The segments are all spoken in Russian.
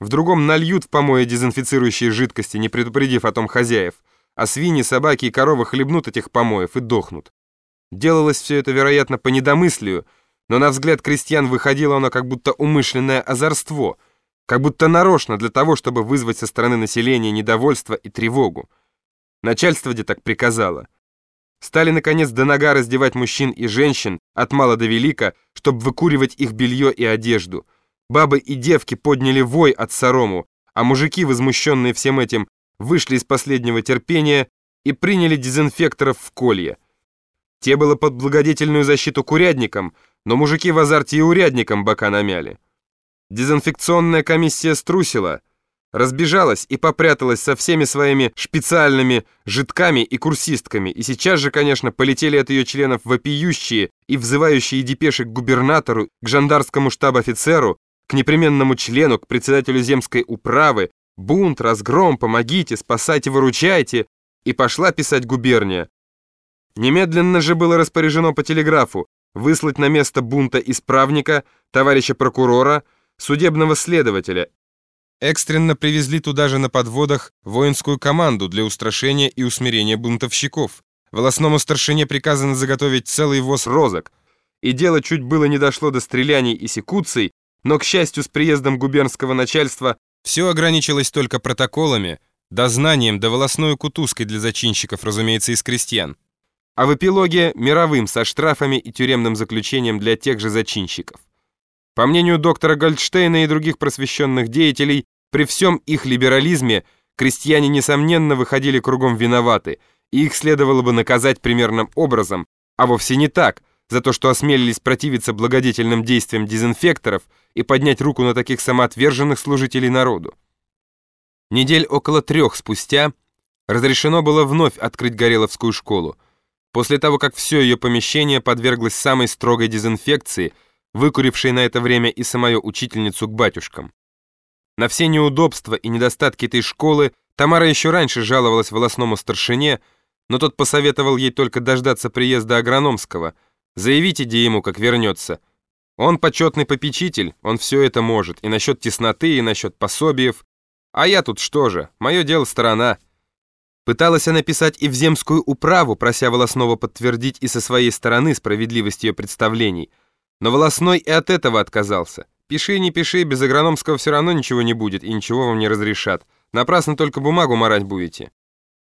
в другом нальют в помои дезинфицирующие жидкости, не предупредив о том хозяев, а свиньи, собаки и коровы хлебнут этих помоев и дохнут. Делалось все это, вероятно, по недомыслию, но на взгляд крестьян выходило оно как будто умышленное озорство, как будто нарочно для того, чтобы вызвать со стороны населения недовольство и тревогу. Начальство где так приказало. Стали, наконец, до нога раздевать мужчин и женщин, от мала до велика, чтобы выкуривать их белье и одежду — Бабы и девки подняли вой от сорому, а мужики, возмущенные всем этим, вышли из последнего терпения и приняли дезинфекторов в колье. Те было под благодетельную защиту курядникам, но мужики в азарте и урядникам бока намяли. Дезинфекционная комиссия струсила, разбежалась и попряталась со всеми своими специальными жидками и курсистками, и сейчас же, конечно, полетели от ее членов вопиющие и взывающие депеши к губернатору, к жандарскому штаб-офицеру, к непременному члену, к председателю земской управы, бунт, разгром, помогите, спасайте, выручайте, и пошла писать губерния. Немедленно же было распоряжено по телеграфу выслать на место бунта исправника, товарища прокурора, судебного следователя. Экстренно привезли туда же на подводах воинскую команду для устрашения и усмирения бунтовщиков. Волосному старшине приказано заготовить целый воз розок. И дело чуть было не дошло до стреляний и секуций, но, к счастью, с приездом губернского начальства все ограничилось только протоколами, дознанием да волосной кутузкой для зачинщиков, разумеется, из крестьян. А в эпилоге мировым со штрафами и тюремным заключением для тех же зачинщиков. По мнению доктора Гольдштейна и других просвещенных деятелей, при всем их либерализме крестьяне, несомненно, выходили кругом виноваты, и их следовало бы наказать примерным образом, а вовсе не так, за то, что осмелились противиться благодетельным действиям дезинфекторов и поднять руку на таких самоотверженных служителей народу. Недель около трех спустя разрешено было вновь открыть Гореловскую школу, после того, как все ее помещение подверглось самой строгой дезинфекции, выкурившей на это время и самую учительницу к батюшкам. На все неудобства и недостатки этой школы Тамара еще раньше жаловалась волосному старшине, но тот посоветовал ей только дождаться приезда Агрономского – Заявите Ди ему, как вернется. Он почетный попечитель, он все это может, и насчет тесноты, и насчет пособиев. А я тут что же, мое дело сторона. Пыталась она писать и в земскую управу, прося Волоснова подтвердить и со своей стороны справедливость ее представлений. Но Волосной и от этого отказался. Пиши, не пиши, без агрономского все равно ничего не будет и ничего вам не разрешат. Напрасно только бумагу марать будете.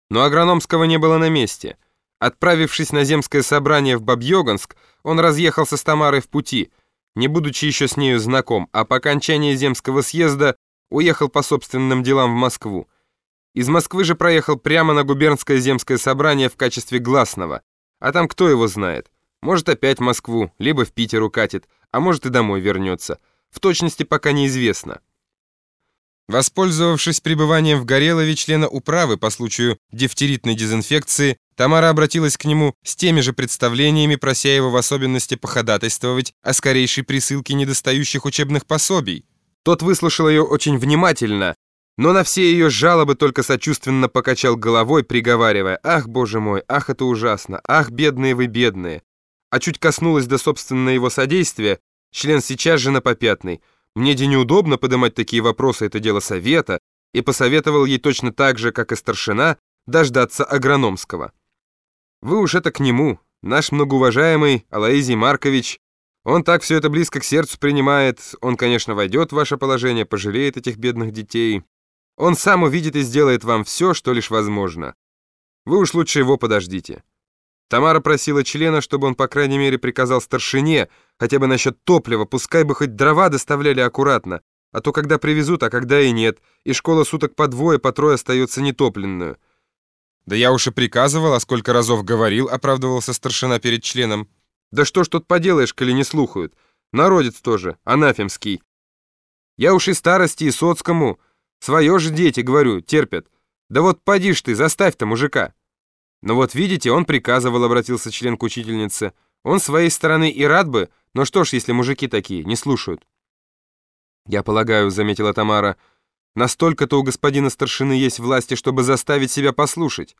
Но агрономского не было на месте. Отправившись на земское собрание в Бабьёганск, он разъехался с Тамарой в пути, не будучи еще с нею знаком, а по окончании земского съезда уехал по собственным делам в Москву. Из Москвы же проехал прямо на губернское земское собрание в качестве гласного. А там кто его знает? Может опять в Москву, либо в Питер укатит, а может и домой вернется. В точности пока неизвестно. Воспользовавшись пребыванием в Горелове члена управы по случаю дифтеритной дезинфекции, Тамара обратилась к нему с теми же представлениями, прося его в особенности походатайствовать о скорейшей присылке недостающих учебных пособий. Тот выслушал ее очень внимательно, но на все ее жалобы только сочувственно покачал головой, приговаривая «Ах, боже мой, ах, это ужасно, ах, бедные вы, бедные». А чуть коснулась до собственного его содействия, член сейчас же на попятный – мне де неудобно поднимать такие вопросы, это дело совета, и посоветовал ей точно так же, как и старшина, дождаться агрономского. Вы уж это к нему, наш многоуважаемый Алаизий Маркович, он так все это близко к сердцу принимает, он, конечно, войдет в ваше положение, пожалеет этих бедных детей. Он сам увидит и сделает вам все, что лишь возможно. Вы уж лучше его подождите. Тамара просила члена, чтобы он, по крайней мере, приказал старшине, хотя бы насчет топлива, пускай бы хоть дрова доставляли аккуратно, а то когда привезут, а когда и нет, и школа суток по двое, по трое остается нетопленную. «Да я уж и приказывал, а сколько разов говорил», — оправдывался старшина перед членом. «Да что ж тут поделаешь, коли не слухают? Народец тоже, анафемский. Я уж и старости, и соцкому. Свое же дети, говорю, терпят. Да вот поди ж ты, заставь-то мужика». «Но вот видите, он приказывал», — обратился член к учительнице. «Он своей стороны и рад бы, но что ж, если мужики такие, не слушают?» «Я полагаю», — заметила Тамара, — «настолько-то у господина старшины есть власти, чтобы заставить себя послушать.